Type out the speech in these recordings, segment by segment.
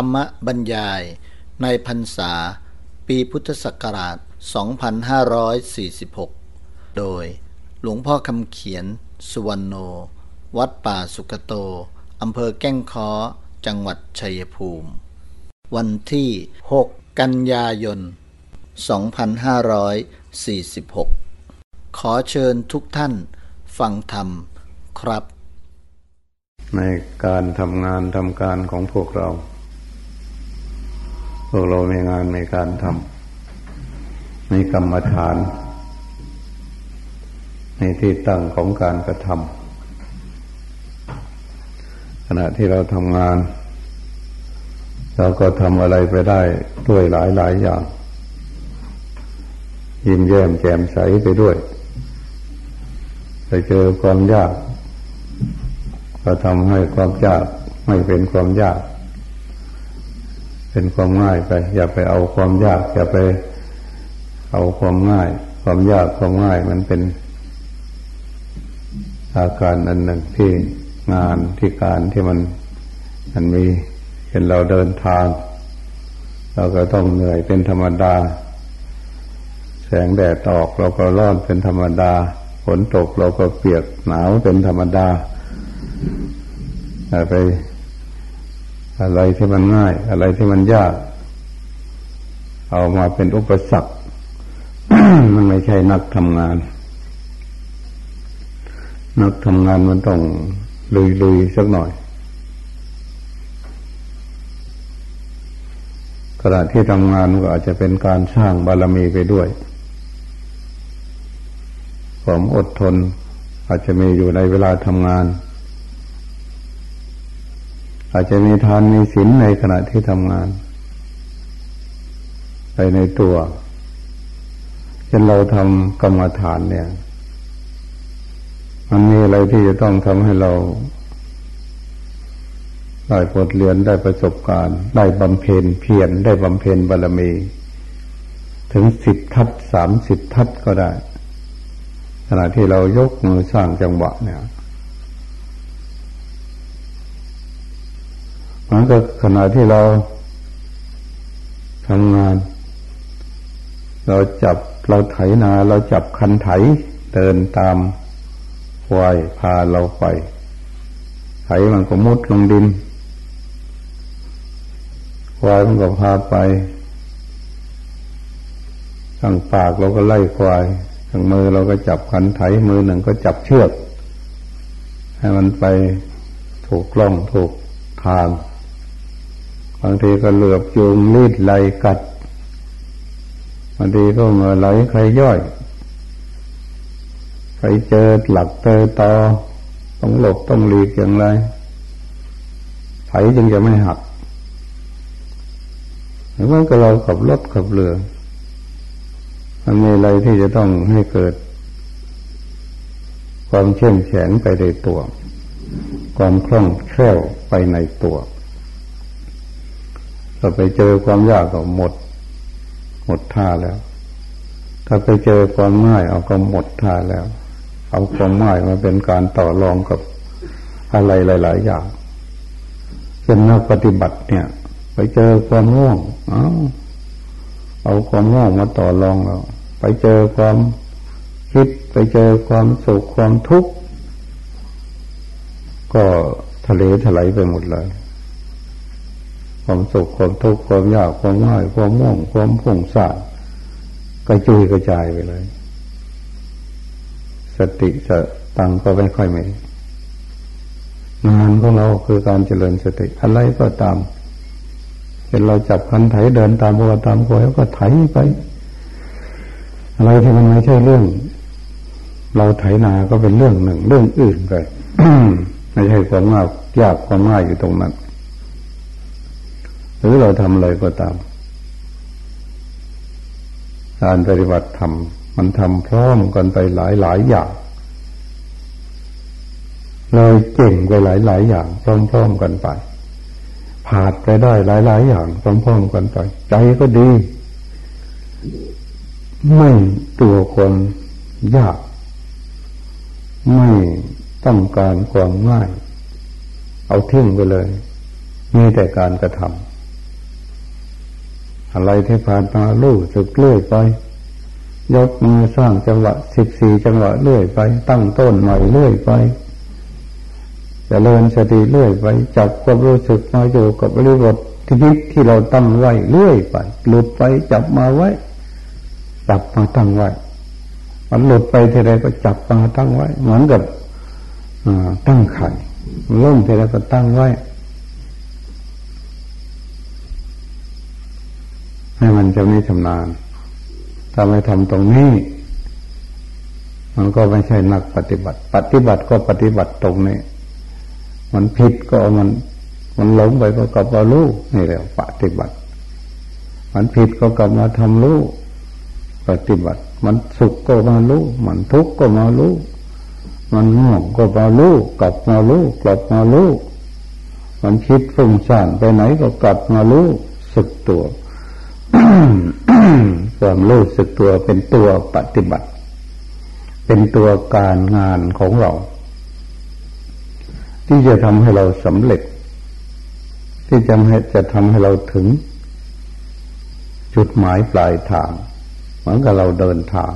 รรมบรรยายในพรรษา ปีพุทธศักราช 2546 โดยหลวงพ่อคำเขียน สุวรรณโน วัดป่าสุกโต อำเภอแก้งค้อ จังหวัดชัยภูมิ วันที่ 6 กันยายน 2546 ขอเชิญทุกท่านฟังธรรมครับ ในการทำงานทำการของพวกเรา พวกเรามีงานในการทำมีกรรมฐานในที่ตั้งของการกระทำขณะที่เราทำงาน เราก็ทำอะไรไปได้ด้วยหลายหลายอย่าง ยิ้มแย้มแจ่มใสไปด้วยไปเจอความยาก ก็ทำให้ความยากไม่เป็นความยาก เป็นความง่ายไป อย่าไปเอาความยาก อย่าไปเอาความง่าย ความยากความง่ายมันเป็น อาการอันหนึ่งที่งานที่การที่มันมันมีเห็นเราเดินทาง เราก็ต้องเหนื่อยเป็นธรรมดา แสงแดดออกเราก็ร้อนเป็นธรรมดาฝนตกเราก็เปียกหนาวเป็นธรรมดาไป อะไรที่มันง่าย อะไรที่มันยาก เอามาเป็นอุปสรรคมันไม่ใช่นักทำงาน นักทำงานมันต้องลุยๆสักหน่อยขณะที่ทำงานก็อาจจะเป็นการสร้างบารมีไปด้วยความอดทน อาจจะมีอยู่ในเวลาทำงาน อาจจะมีทานมีศีลในขณะที่ทำงาน ไปในตัวเช่นเราทำกรรมฐานเนี่ย มันมีอะไรที่จะต้องทำให้เราได้บทเรียนได้ประสบการณ์ ได้บำเพ็ญเพียรได้บำเพ็ญบารมี ถึงสิบทัศสามสิบทัศก็ได้ ขณะที่เรายกมือสร้างจังหวะเนี่ย มันก็ขณะที่เราทำงาน เราจับเราไถนา เราจับคันไถเดินตามควายพาเราไป ไถมันก็มุดลงดินควายมันก็พาไปทางปากเราก็ไล่ควายทางมือเราก็จับขันไถมือหนึ่งก็จับเชือก ให้มันไปถูกล่องถูกทางางทีก็เหลือบจูงลีดไหลกัดบางทีก็เงยไหลใครย่อยใครเจอหลักเจอตอต้องหลบต้องหลีกอย่างไรไถจึงจะไม่หักหรือว่าก็เราขับรถขับเรือมันมีอะไรที่จะต้องให้เกิด ความเชื่อแข็งไปในตัว ความคล่องแคล่วไปในตัว ถ้าไปเจอความยากก็หมด หมดท่าแล้ว ถ้าไปเจอความง่ายเอาก็หมดท่าแล้ว เอาความง่ายมาเป็นการต่อรองกับอะไรหลาย ๆ อย่างเป็นนักปฏิบัติเนี่ย ไปเจอความง่วงเอาเอาความง่วงมาต่อรองเราไปเจอความคิดไปเจอความสุขความทุกข์ก็ทะเลถลายไปหมดเลย ความสุขความทุกข์ความยากความง่ายความม่วงความพุ่งสาดกระจุยกระจายไปเลย สติสตังก็ไม่ค่อยมีงานของเราคือการเจริญสติอะไรก็ตามเป็นเราจับคันไถเดินตามบัวตามกอยก็ไถไป อะไรที่มันไม่ใช่เรื่อง เราไถนาก็เป็นเรื่องหนึ่ง เรื่องอื่นไปไม่ใช่ความง่ายยากความง่ายอยู่ตรงนั้น หรือเราทำอะไรก็ตาม การปฏิบัติธรรมมันทำพร้อมกันไปหลายหลายอย่างเลยเก่งไปหลายหลายอย่างพร้อมๆกันไปผ่านไปได้หลายหลายอย่างพร้อมๆกันไปใจก็ดี ไม่ตัวคนยาก ไม่ต้องการความง่าย เอาทิ้งไปเลย มีแต่การกระทำ อะไรที่ผ่านมาลู่สึกเลื่อยไป ยกมือสร้างจังหวะสิบสี่จังหวะเลื่อยไป ตั้งต้นใหม่เลื่อยไปจะเริญสติเลื่อยไป จับความรู้สึกมาอยู่กับบริบทที่นิดที่เราตั้งไว้เลื่อยไปหลุดไปจับมาไว้ จับมาตั้งไว้ มันหลุดไปทีไรก็จับมาตั้งไว้ เหมือนกับตั้งไข่ล่มทีไรก็ตั้งไว้ ให้มันจะไม่ชำนาญถ้าไม่ทำตรงนี้ มันก็ไม่ใช่นักปฏิบัติ ปฏิบัติก็ปฏิบัติตรงนี้ มันผิดก็มัน มันหลงไปก็กลับมารู้นี่แหละปฏิบัติ มันผิดก็กลับมาทำรู้ปฏิบัติ มันสุขก็มารู้มันทุกข์ก็มารู้มันง่วงก็มารู้กลับมารู้กลับมารู้มันคิดฟุ้งซ่านไปไหนก็กลับมารู้สึกตัว ความรู้สึกตัวเป็นตัวปฏิบัติ เป็นตัวการงานของเรา ที่จะทำให้เราสำเร็จ ที่จะให้จะทำให้เราถึง จุดหมายปลายทางเหมือนกับเราเดินทาง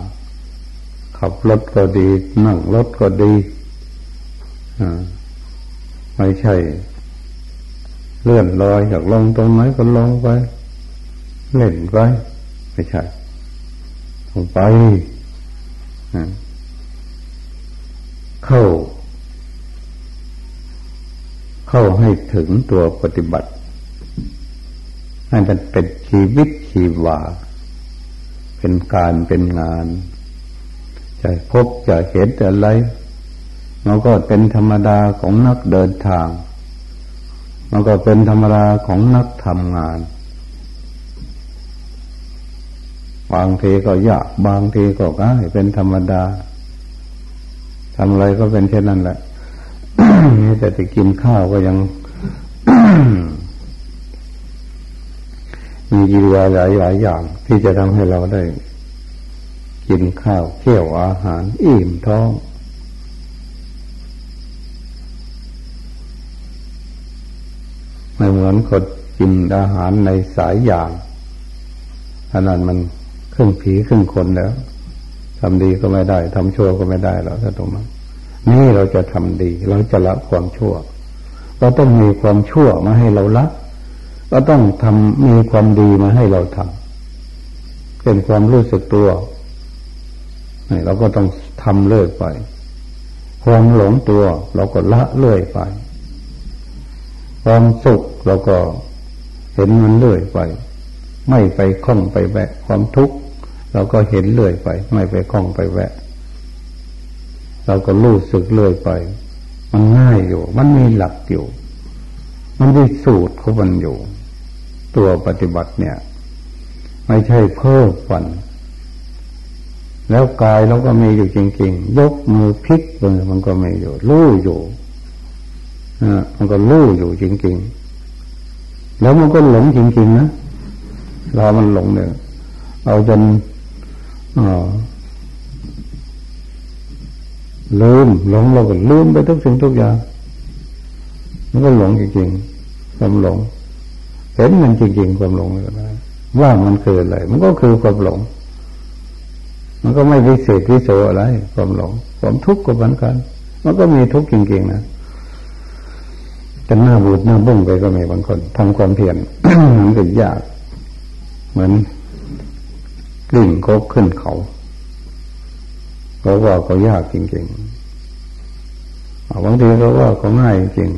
ขับรถก็ดี นั่งรถก็ดีไม่ใช่ เลื่อนลอยอยากลงตรงไหนก็ลงไป เล่นไปไม่ใช่ลงไปเข้า เข้าให้ถึงตัวปฏิบัติ ให้มันเป็นชีวิตชีวา เป็นการเป็นงาน จะพบจะเห็นอะไรมันก็เป็นธรรมดาของนักเดินทาง มันก็เป็นธรรมดาของนักทำงาน บางทีก็ยากบางทีก็ง่ายเป็นธรรมดาทำอะไรก็เป็นเช่นนั้นแหละนี่แต่จะกินข้าวก็ยัง มีกิริยาหลายหลายอย่าง ที่จะทำให้เราได้ กินข้าวเคี่ยวอาหาร อิ่มท้องไม่เหมือนคนกินอาหารในสายอย่างขนาดมัน รึ่งผีครึ่งคนแล้วทำดีก็ไม่ได้ทำชั่วก็ไม่ได้แล้วถ้าตรงนั้นนี่เราจะทำดี เราจะละความชั่วเราต้องมีความชั่วมาให้เราละเราต้องทำมีความดีมาให้เราทำเป็นความรู้สึกตัวนี่เราก็ต้องทำเลื่อยไป ความหลงตัว เราก็ละเลื่อยไป ความสุขเราก็เห็นมันเลื่อยไป ไม่ไปคล้องไปแบกความทุกข์ เราก็เห็นเลื่อยไป ไม่ไปคล้องไปแวะ เราก็รู้สึกเลื่อยไป มันง่ายอยู่ มันมีหลักอยู่ มันมีสูตรของมันอยู่ ตัวปฏิบัติเนี่ย ไม่ใช่เพิ่มวัน แล้วกายเราก็มีอยู่จริงๆ ยกมือพลิกมือมันก็มีอยู่รู้อยู่นะมันก็รู้อยู่จริงๆ แล้วมันก็หลงจริงๆนะเรามันหลงเนี่ยเอาจน ลืมหลงเราก็ลืมไปทุกสิ่งทุกอย่างมันก็หลงจริงๆความหลง เห็นมันจริงๆความหลงก็ได้ว่ามันคืออะไร มันก็คือความหลง มันก็ไม่วิเศษวิโสอะไร ความหลง ความทุกข์ก็เหมือนกัน มันก็มีทุกข์จริงๆนะจะหน้าบูดหน้าบุ้งไปก็มีบางคนทำความเพียรมันก็ยาก เหมือน ลิ่งก็ขึ้นเขาเพราะว่าเขายากจริงๆบางทีเขาว่าเขาง่ายจริง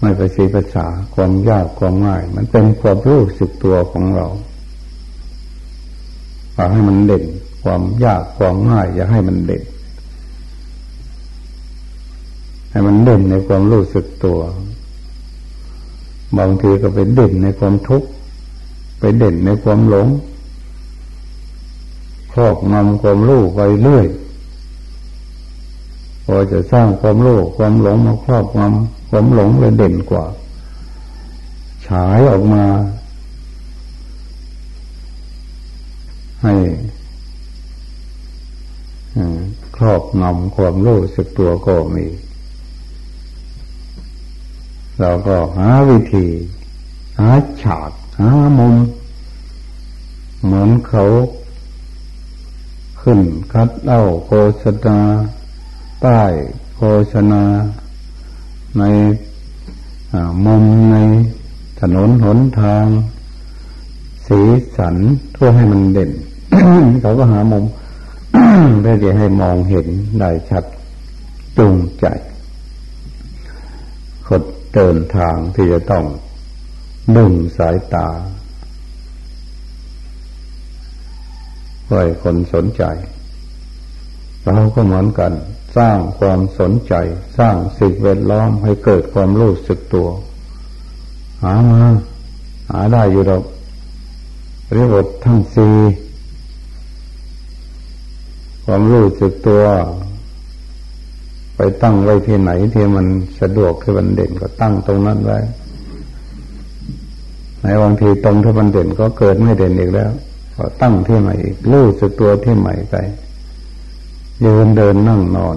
ไม่ไปสีภาษาความยากความง่าย มันเป็นความรู้สึกตัวของเราอยากให้มันเด่น ความยากความง่าย อย่าให้มันเด่น ให้มันเด่นในความรู้สึกตัว บางทีก็เป็นเด่นในความทุกข์ ไปเด่นในความหลง ครอบงำความรู้ไปเรื่อย พอจะสร้างความรู้ความหลงมาครอบงำความหลงเลยเด่นกว่า ฉายออกมา ให้ครอบงำความรู้สึกตัวก็มีเราก็หาวิธี หาฉาก หหามุม เหมือนเขา ขึ้นคัดเล่าโฆษณาป้ายโฆษณา ในมุมในถนนหนทาง สีสันเพื่อให้มันเด่น เขาก็หามุมเพื่อจะให้มองเห็นได้ชัดจูงใจคดเดินทางที่จะต้อง ดึงสายตาเพื่อคนสนใจ เราก็เหมือนกัน สร้างความสนใจ สร้างสิ่งแวดล้อมให้เกิดความรู้สึกตัว หามาหาได้อยู่ดอกเรียกว่าทั้งสี่ความรู้สึกตัว ไปตั้งไว้ที่ไหนที่มันสะดวกที่มันเด่นก็ตั้งตรงนั้นไว้ ในบางทีตรงที่มันเด่นก็เกิดไม่เด่นอีกแล้วก็ตั้งที่ใหม่อีกรู้สึกตัวที่ใหม่ไปยืนเดินนั่งนอน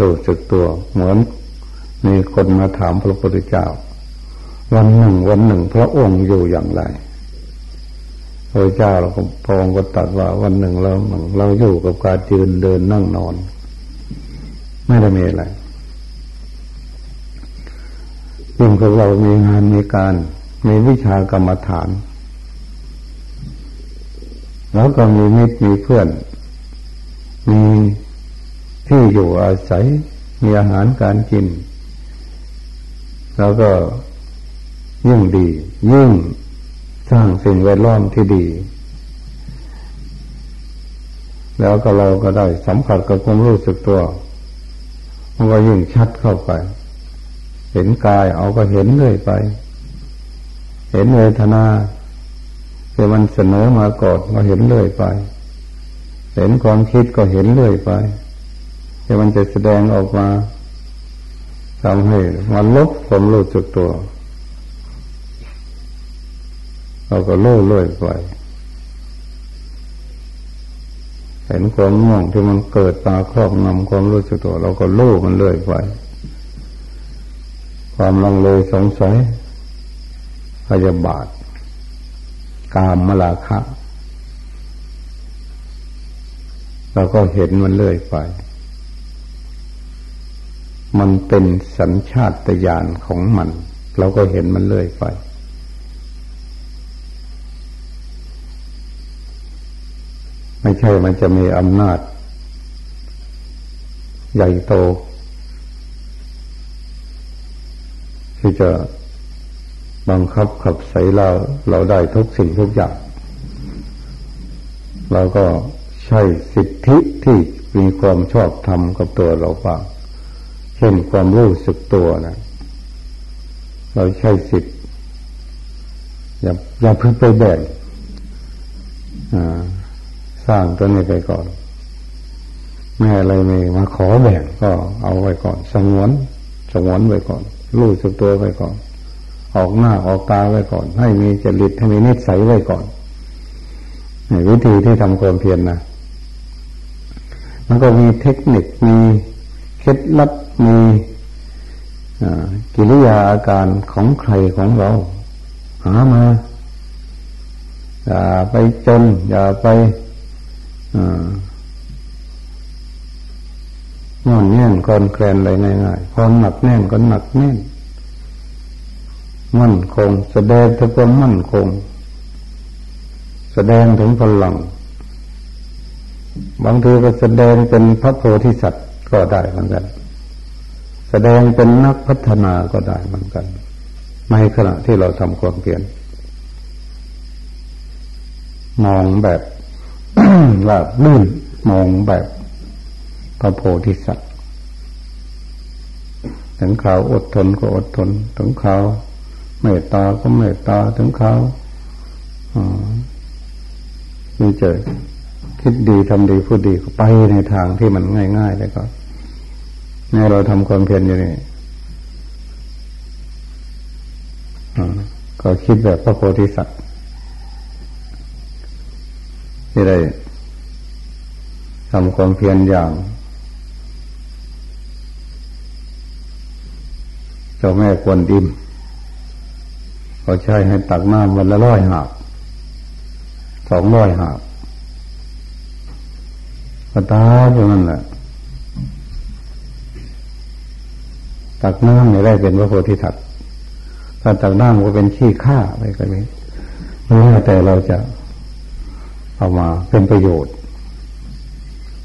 รู้สึกตัวเหมือนมีคนมาถามพระพุทธเจ้า วันหนึ่งวันหนึ่ง พระองค์อยู่อย่างไรพระเจ้าเราพระองค์ก็ตรัสว่าวันหนึ่งเราเราอยู่กับการยืนเดินนั่งนอน ไม่ได้มีอะไร ยิ่งพวกเรามีงานมีการมีวิชากรรมฐาน แล้วก็มีมิตรมีเพื่อน มีที่อยู่อาศัย มีอาหารการกิน แล้วก็ยิ่งดี ยิ่งสร้างสิ่งแวดล้อมที่ดี แล้วก็เราก็ได้สัมผัสกับความรู้สึกตัว มันก็ยิ่งชัดเข้าไป เห็นกายเอาก็เห็นเรื่อยไป เห็นเวทนาที่มันเสนอมากอนก็เห็นเรื่อยไป เห็นความคิดก็เห็นเรื่อยไปที่มันจะแสดงออกมาทำให้มันลบความรู้สึกตัว เราก็โล่เรื่อยไปเห็นความง่วงที่มันเกิดมาครอบงำความรู้สึกตัว เราก็โล่มันเรื่อยไป ความลังเลสงสัยพยาบาท กามมลาคะ เราก็เห็นมันเลื่อยไป มันเป็นสัญชาตญาณของมัน เราก็เห็นมันเลื่อยไป ไม่ใช่มันจะมีอำนาจ ใหญ่โต ที่จะบังคับขับใส่เราเราได้ทุกสิ่งทุกอย่าง เราก็ใช้สิทธิที่มีความชอบธรรมกับตัวเราบ้างเช่นความรู้สึกตัวนะเราใช้สิทธิอย่าอย่าเพึ่งไปแบ่งสร้างตัวนี้ไปก่อน แม่อะไรไม่มาขอแบ่งก็เอาไว้ก่อนสงวน สงวนไว้ก่อนรู้สึกตัวไว้ก่อน ออกหน้าออกตาไว้ก่อน ให้มีจริตให้มีนิสัยไว้ก่อนวิธีที่ทำความเพียรนนะมันก็มีเทคนิคมีเคล็ดลับมีกิริยาอาการของใครของเรา หามา อย่าไปจน อย่าไป นอนแน่นกอนแกลนอะไรง่ายๆพอหนักแน่นก็หนักแน่น มั่นคง แสดงถึงความมั่นคง แสดงถึงพลัง บางทีก็แสดงเป็นพระโพธิสัตว์ก็ได้เหมือนกัน แสดงเป็นนักพัฒนาก็ได้เหมือนกันในขณะที่เราทำความเพียรมองแบบลาบลื่นมองแบบ ระโพธิสัตว์ถึงเขาอดทนก็อดทน ถึงเขาเมตตาก็เมตตาถึงเขามีเจอคิดดีทำดีพูดดีก็ไปในทางที่มันง่ายๆเลยก็ในเราทำความเพียรอยู่นี่ก็คิดแบบพระโพธิสัตว์ที่ได้ทำความเพียรอย่าง จ้าแม่กวนดิมเขาใช้ให้ตักน้ำวันละร้อยหาบสองร้อยหาบก็ตาอยู่นั่นแหละตักน้ำไม่ได้เป็นพระโพธิสัตว์ถ้าตักน้ำก็เป็นขี้ข้าไปก็ไม่รู้แต่เราจะเอามาเป็นประโยชน์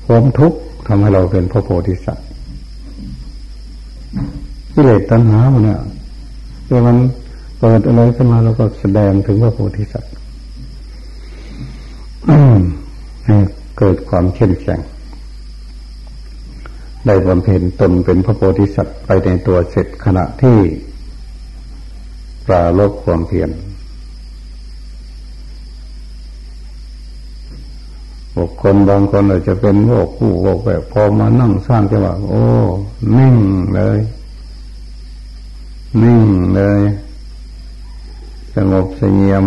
ความทุกข์ทำให้เราเป็นพระโพธิสัตว์ ที่เลสตัณหาเนี่ยเมื่อมันเปิดอะไรขึ้นมาเราก็แสดงถึงพระโพธิสัตว์ให้เกิดความเข้มแข็งได้บำเพ็ญตนเป็นพระโพธิสัตว์ไปในตัวเสร็จขณะที่ปราลบความเพียรบุคคลบางคนอาจจะเป็นโรคผู้โรคแบบพอมานั่งสร้างจังหวะโอ้ นิ่งเลย นิ่งเลย สงบเสงี่ยม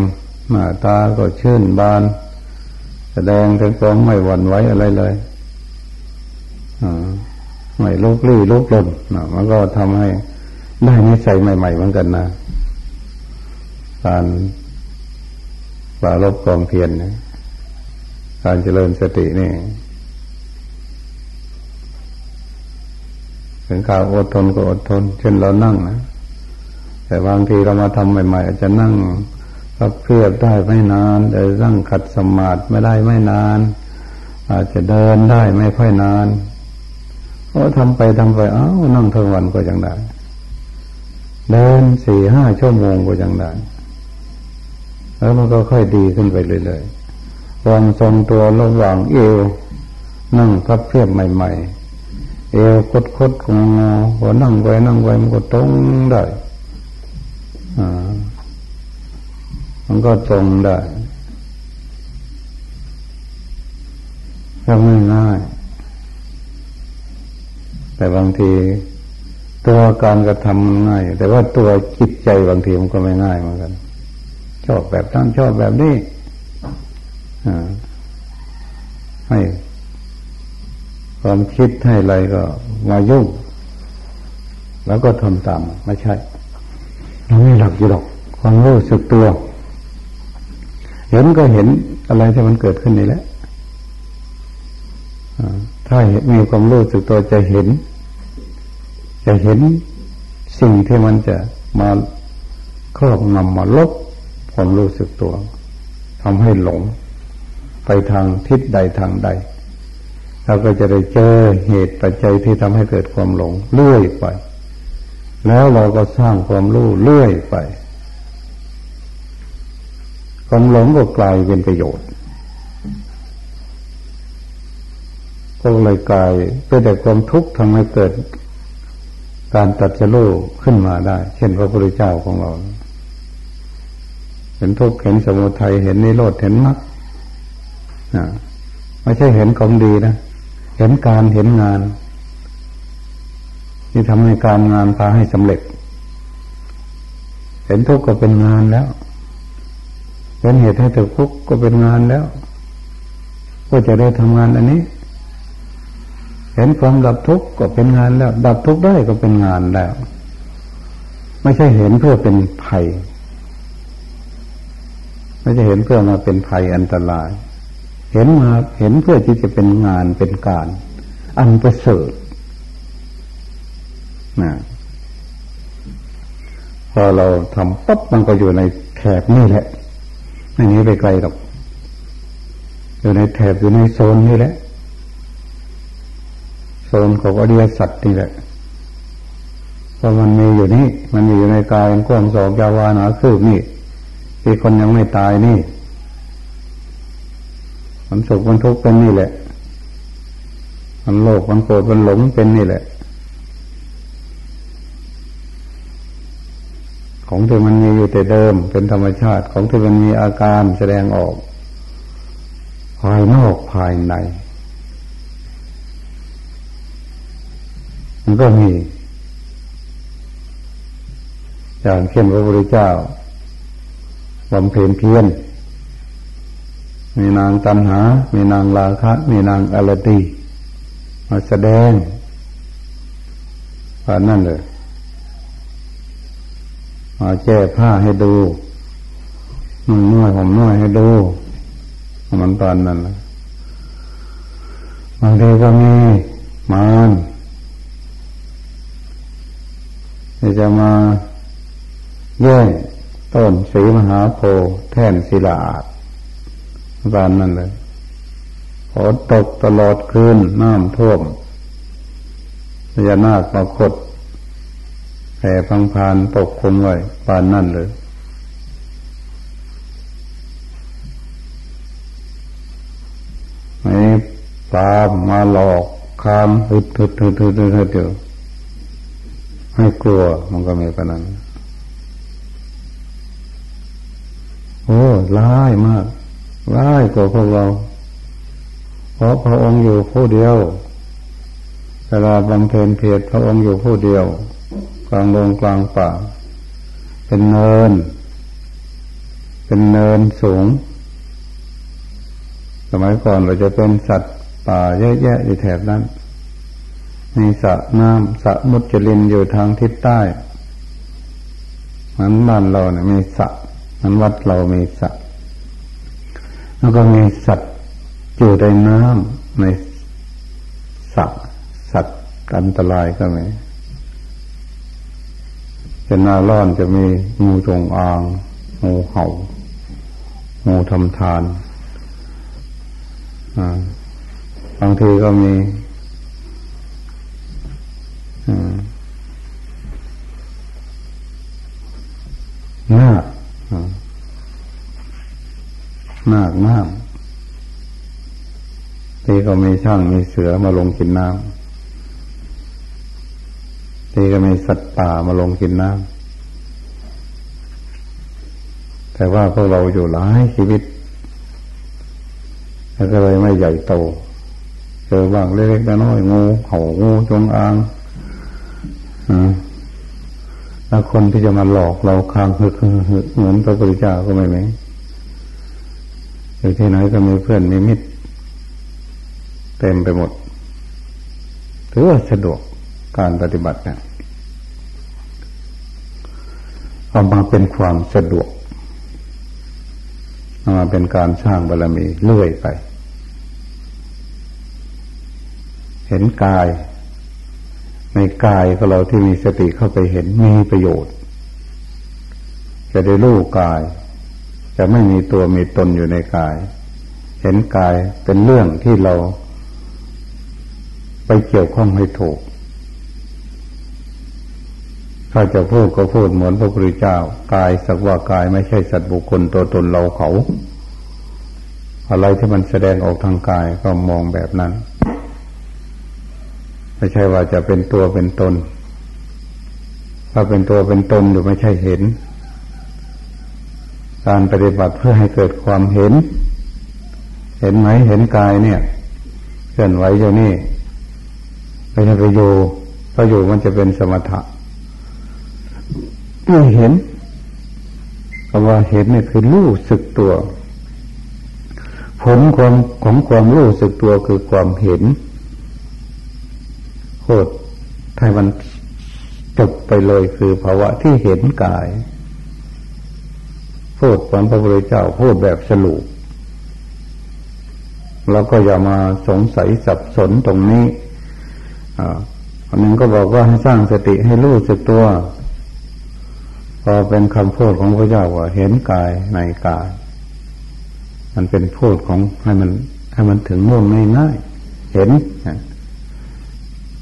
หน้าตาก็ชื่นบาน แสดงถึงความไม่หวั่นไหวอะไรเลยอ่าไม่ลุกลี้ลุกลนนะมันก็ทำให้ได้นิสัยใหม่ ๆ เหมือนกันนะการปราลบกองเพียรนะการเจริญสตินี่ถึงข่าวอดทนก็อดทน เช่นเรานั่งนะ แต่บางทีเรามาทำใหม่ๆอาจจะนั่งก็เพื่อได้ไม่นานแต่นั่งขัดสมาธิไม่ได้ไม่นาน อาจจะเดินได้ไม่ค่อยนานพอทำไปทำไปอ้าวนั่งทั้งวันก็ยังได้เดินสี่ห้าชั่วโมงก็ยังได้แล้วมันก็ค่อยดีขึ้นไปเรื่อยๆวามทรงตัวระหว่างเอว นั่งพับเพียบใหม่ ๆ เอวคดคดงอพอนั่งไปนั่งไปมันก็ตรงได้ มันก็ตรงได้ก็ไม่ง่าย แต่บางที ตัวการกระทำง่าย แต่ว่าตัวจิตใจบางทีมันก็ไม่ง่ายเหมือนกัน ชอบแบบนั้นชอบแบบนี้ให้ความคิดให้อะไรก็มายุ่ง แล้วก็ทำตามไม่ใช่ เราไม่หลักอยู่หรอกความรู้สึกตัว เห็นก็เห็นอะไรที่มันเกิดขึ้นนี่แหละถ้ามีความรู้สึกตัวจะเห็น จะเห็นสิ่งที่มันจะมาครอบงำมาลบความรู้สึกตัวทำให้หลง ไปทางทิศใดทางใดเราก็จะได้เจอเหตุปัจจัยที่ทำให้เกิดความหลงเลื่อยไป แล้วเราก็สร้างความรู้เลื่อยไป ความหลงก็กลายเป็นประโยชน์ ก็เลยกลายเป็นแต่ความทุกข์ทำให้เกิด การตัดสู้ขึ้นมาได้ เช่นพระพุทธเจ้าของเรา เห็นทุกข์เห็นสมุทัยเห็นนิโรธเห็นมรรคไม่ใช่เห็นของดีนะ เห็นการเห็นงาน ที่ทำให้การงานพาให้สำเร็จ เห็นทุกข์ก็เป็นงานแล้วเห็นเหตุให้ถึงทุกข์ก็เป็นงานแล้ว ก็จะได้ทำงานอันนี้ เห็นความดับทุกข์ก็เป็นงานแล้ว ดับทุกข์ได้ก็เป็นงานแล้ว ไม่ใช่เห็นเพื่อเป็นภัย ไม่ใช่เห็นเพื่อมาเป็นภัยอันตราย เห็นมาเห็นเพื่อที่จะเป็นงานเป็นการ อันประเสริฐ นะพอเราทำปั๊บมันก็อยู่ในแถบนี่แหละไม่หนีไปไกลหรอก อยู่ในแถบอยู่ในโซนนี่แหละ โซนของอริยสัจนี่แหละเพราะมันมีอยู่นี่ มันมีอยู่ในกายกว้างสองยาวานาคืบนี่ที่คนยังไม่ตายนี่มันสุขมันทุกข์เป็นนี่แหละ มันโลภมันโกรธมันหลงเป็นนี่แหละ ของที่มันมีอยู่แต่เดิม เป็นธรรมชาติของที่มันมีอาการแสดงออก ภายนอกภายใน มันก็มีอย่างเช่นพระพุทธเจ้าบำเพ็ญเพียรมีนางตันหา มีนางลาคะ มีนางอรตีมาแสดงว่านั่นเลย มาแก้ผ้าให้ดูนุ่งน้อยผมน้อยให้ดูมันตอนนั้นนะบางทีก็มีมารจะมาแย่งต้นสีมหาโพธิ์แท่นศิลาอาดบานนั่นเลยฝนตกตลอดคืนน้ำท่วมพญานาคมาขด แผ่พังพานปกคลุมไว้ปานนั่นเลยไอ้ปามมาหลอกคามฮึดฮึดฮึดฮึดฮึดฮึดเดียวให้กลัวมันก็มีปนันโอ้ร้ายมากร้ายกว่าพวกเรา เพราะพระองค์อยู่ผู้เดียวเวลาบำเพ็ญเพียรพระองค์อยู่ผู้เดียว ลางลงกลางป่า เป็นเนิน เป็นเนินสูง สมัยก่อนเราจะเป็นสัตว์ป่าเยอะแยะอยู่แถบนั้น มีสระน้ำสระมุจลินอยู่ทางทิศใต้มันบ้านเราเนี่ยมีสระมันวัดเรามีสระแล้วก็มีสัตว์อยู่ในน้ำในสระสัตว์อันตรายก็มี เป็นหน้าร้อนจะมีงูจงอาง งูเห่า งูทำทานบางทีก็มีนาคนาคน้ำทีก็มีช่างมีเสือมาลงกินน้ำ ทีก็มีสัตว์ป่ามาลงกินน้ำแต่ว่าพวกเราอยู่หลายชีวิตแล้วก็เลยไม่ใหญ่โตเจอบ้างเล็กๆน้อยงูเห่างูจงอางอ่าแล้วคนที่จะมาหลอกเราคางฮึกเหมือนพระพุทธเจ้าก็ไม่ไหมอยู่ที่ไหนก็มีเพื่อนมีมิตร เต็มไปหมด ถือว่าสะดวก การปฏิบัติเนี่ยเอามาเป็นความสะดวกเอามาเป็นการสร้างบารรมีเลื่อยไป เห็นกาย ในกายของเราที่มีสติเข้าไปเห็นมีประโยชน์ จะได้รู้กาย จะไม่มีตัวมีตนอยู่ในกาย เห็นกายเป็นเรื่องที่เราไปเกี่ยวข้องให้ถูก ถ้าจะพูดก็พูดเหมือนพระพุทธเจ้ากายสักว่ากายไม่ใช่สัตว์บุคคลตัวตนเราเขา อะไรที่มันแสดงออกทางกายก็มองแบบนั้น ไม่ใช่ว่าจะเป็นตัวเป็นตน ถ้าเป็นตัวเป็นตนอยู่ไม่ใช่เห็น การปฏิบัติเพื่อให้เกิดความเห็น เห็นไหมเห็นกายเนี่ยเคลื่อนไหวอยู่นี่ไม่ใช่ไปอยู่ถ้าอยู่มันจะเป็นสมถะ ไม่เห็นคำว่าเห็นเนี่ยคือรู้สึกตัว ผลความของความรู้สึกตัวคือความเห็นพูดให้มันจบไปเลยคือภาวะที่เห็นกายพูดตอนพระพุทธเจ้าพูดแบบสรุปแล้วก็อย่ามาสงสัยสับสนตรงนี้อันนึงก็บอกว่าให้สร้างสติให้รู้สึกตัว พอเป็นคำพูดของพระเจ้าว่าเห็นกายในกาย มันเป็นพูดของให้มันให้มันถึงมุ่งง่ายๆเห็น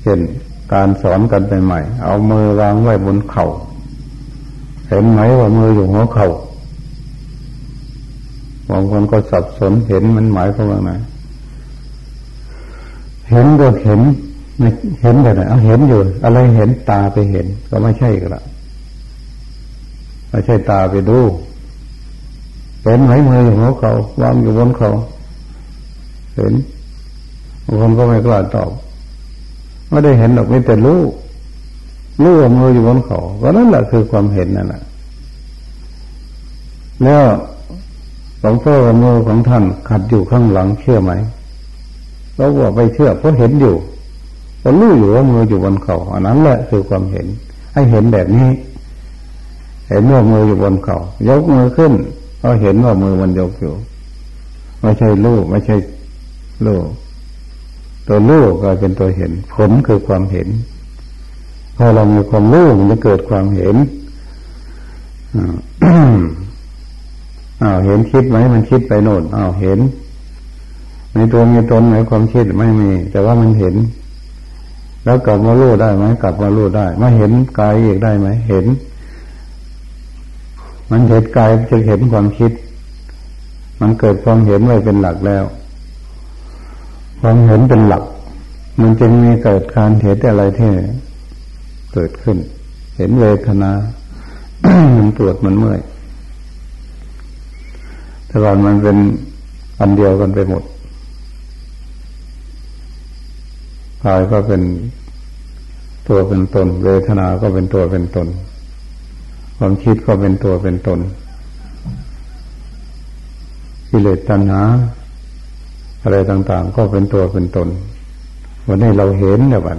เช่นการสอนกันใหม่ๆเอามือวางไว้บนเขา่าเห็นไหมว่ามืออยู่หัวเขา่าบางคนก็สับสนเห็นมันหมายความว่าไงเห็นก็เห็นไม่เห็นแต่ไหนเอาเห็นอยู่ อะไรเห็นตาไปเห็น ก็ไม่ใช่ก็ละ ไม่ใช่ตาไปดูเห็นไหมมืออยู่หัวเขาวางอยู่บนเขา เห็นบางคนก็ไม่กล้าตอบไม่ได้เห็นหรอกไม่แต่รู้รู้ว่ามืออยู่บนเขาก็นั่นแหละคือความเห็นนั่นแหละแล้วหลวงพ่อมือของท่านขัดอยู่ข้างหลังเชื่อไหมเราบอกไปเชื่อเพราะเห็นอยู่เรารู้อยู่ว่ามืออยู่บนเขาอันนั้นแหละคือความเห็น ให้เห็นแบบนี้ เห็นว่ามืออยู่บนเขายกมือขึ้นก็เห็นว่ามือมันยกอยู่ ไม่ใช่ลูกไม่ใช่ลูกตัวลูกก็เป็นตัวเห็น ผลคือความเห็นพอเรามีความรู้มันจะเกิดความเห็นอ้าวเห็นคิดไหมมันคิดไปโน่นอ้าวเห็น ในตัวมีตนไหมความคิดไม่มี แต่ว่ามันเห็น แล้วกลับมารู้ได้ไหมกลับมารู้ได้มาเห็นกายอีกได้ไหมเห็น มันเห็นกายจะเห็นความคิด มันเกิดความเห็นไว้เป็นหลักแล้ว ความเห็นเป็นหลัก มันจึงมีเกิดการเห็นอะไรที่เกิดขึ้น เห็นเวทนามันปวดมันเมื่อยแต่ก่อนมันเป็นอันเดียวกันไปหมดกายก็เป็นตัวเป็นตน เวทนาก็เป็นตัวเป็นตน ความคิดก็เป็นตัวเป็นตนกิเลสตัณหา อะไรต่าง ๆ ก็เป็นตัวเป็นตน วันนี้เราเห็นเนี่ยวัน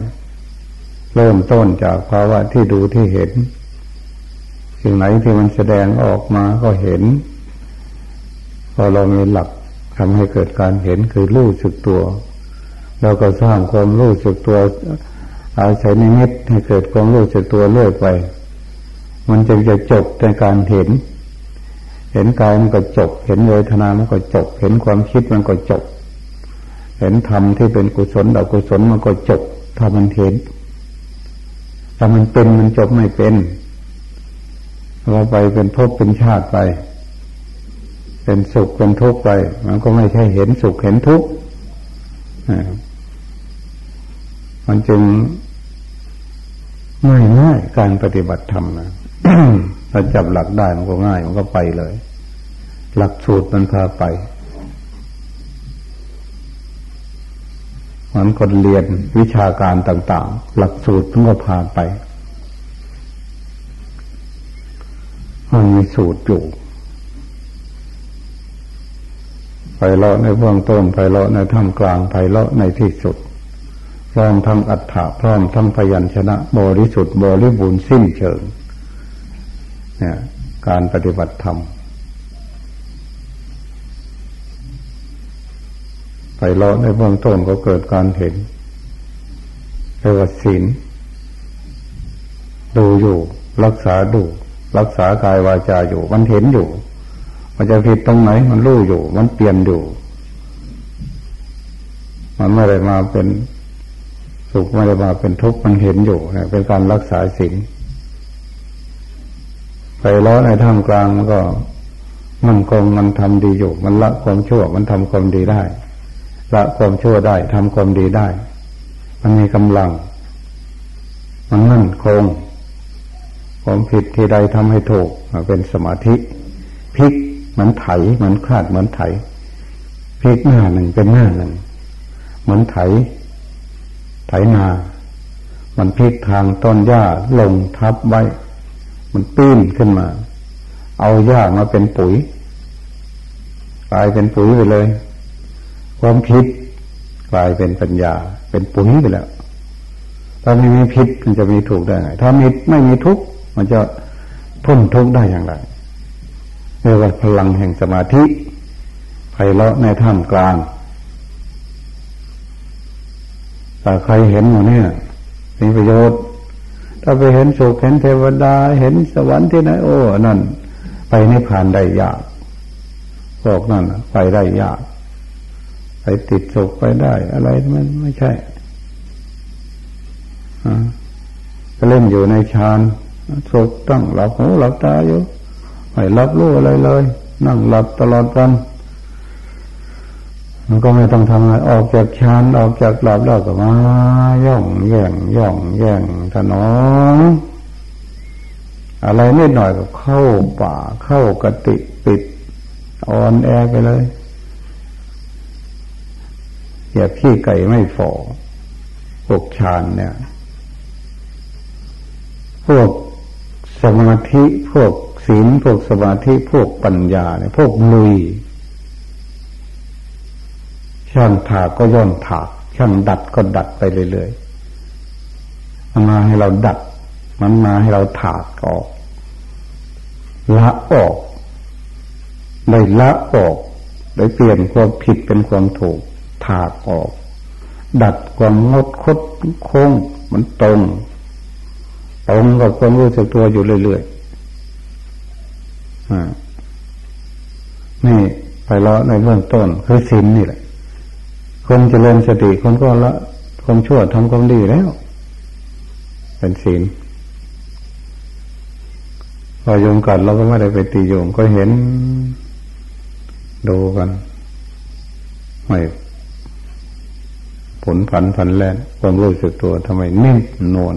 เริ่มต้นจากภาวะที่ดูที่เห็น สิ่งไหนที่มันแสดงออกมาก็เห็น พอเรามีหลักทำให้เกิดการเห็นคือรู้สึกตัวเราก็สร้างความรู้สึกตัว อาศัยในมิตให้เกิดความรู้สึกตัวเรื่อยไป มันจึงจะจบในการเห็น เห็นกายมันก็จบ เห็นเวทนามันก็จบ เห็นความคิดมันก็จบ เห็นธรรมที่เป็นกุศลอกุศลมันก็จบ ถ้ามันเห็นถ้ามันเป็นมันจบไม่เป็นเราไปเป็นภพเป็นชาติไป เป็นสุขเป็นทุกข์ไป มันก็ไม่ใช่เห็นสุขเห็นทุกข์มันจึงง่ายง่ายการปฏิบัติธรรมนะ ถ้าจับหลักได้มันก็ง่าย มันก็ไปเลย หลักสูตรมันพาไปมันคนเรียนวิชาการต่าง ๆ หลักสูตรมันก็พาไปมันมีสูตรอยู่ไพเราะในเบื้องต้นไพเราะในท่ามกลางไพเราะในที่สุดพร้อมทั้งอัฏฐะพร้อมทั้งพยัญชนะ บริสุทธิ์บริบูรณ์สิ้นเชิง เนี่ยการปฏิบัติธรรม ไปเลาะในเบื้องต้นก็เกิดการเห็นเรียกว่าศีลดูอยู่ รักษาดู รักษากายวาจาอยู่ มันเห็นอยู่ มันจะผิดตรงไหน มันรู้อยู่ มันเปลี่ยนอยู่ มันไม่ได้มาเป็นสุขไม่ได้มาเป็นทุกข์มันเห็นอยู่นเป็นการรักษาสิ่ง ไปล้อในท่ามกลางมันก็มันคงมันทำดีอยู่ มันละความชั่ว มันทำความดีได้ละความชั่วได้ทำความดีได้ มันมีกำลัง มันมั่นคงความผิดที่ใดทำให้ถูกเป็นสมาธิพลิกเหมือนไถเหมือนคลาดเหมือนไถพลิกหน้าหนึ่งเป็นหน้าหนึ่งเหมือนไถ ไถนา มันพลิกทางต้นหญ้าลงทับไว้ มันปีนขึ้นมา เอาหญ้ามาเป็นปุ๋ยกลายเป็นปุ๋ยไปเลย ความคิดกลายเป็นปัญญา เป็นปุ๋ยไปแล้วถ้าไม่มีพิษมันจะมีถูกได้ไงถ้ามีไม่มีทุกข์มันจะพ้นทุกข์ได้อย่างไรเรียกว่าพลังแห่งสมาธิไพเราะในท่ามกลางถ้าใครเห็นอยู่เนี่ยมีประโยชน์ ถ้าไปเห็นสุขเห็นเทวดา เห็นสวรรค์ที่ไหนโอ้นั่น ไปนิพพานได้ยากพวกนั่นไปได้ยาก ไปติดสุขไปได้ อะไรมันไม่ใช่ก็เล่นอยู่ในฌานสุขตั้งหลับหูหลับตาอยู่ไม่รับรู้อะไรเลย นั่งหลับตลอดวัน มันก็ไม่ต้องทำอะไรออกจากชานออกจากหลับแล้วก็มาย่องแย่งย่องแย่งถนอมอะไรนิดหน่อยก็เข้าป่าเข้ากติปิดอ่อนแอไปเลยอย่าพี่ไก่ไม่ฟอพวกฌานเนี่ย พวกสมาธิพวกศีลพวกสมาธิพวกปัญญาเนี่ยพวกลุย ช่างถากก็ย่อนถากช่างดัดก็ดัดไปเรื่อยๆมันมาให้เราดัด มันมาให้เราถากออกละออกได้ละออกได้เปลี่ยนความผิดเป็นความถูกถากออก ดัดความงดคดโค้งมันตรงตรงกับความรู้สึกตัวอยู่เรื่อยๆอ่านี่ไปละในเบื้องต้นคือศีลนี่แหละ คนเจริญสติคนก็ละความชั่วทำความดีแล้ว เป็นศีลพอโยงกัดเราก็ไม่ได้ไปตีโยงก็เห็นดูกันไม่ผลผันผันแล่นความรู้สึกตัวทำไมนิ่มนวล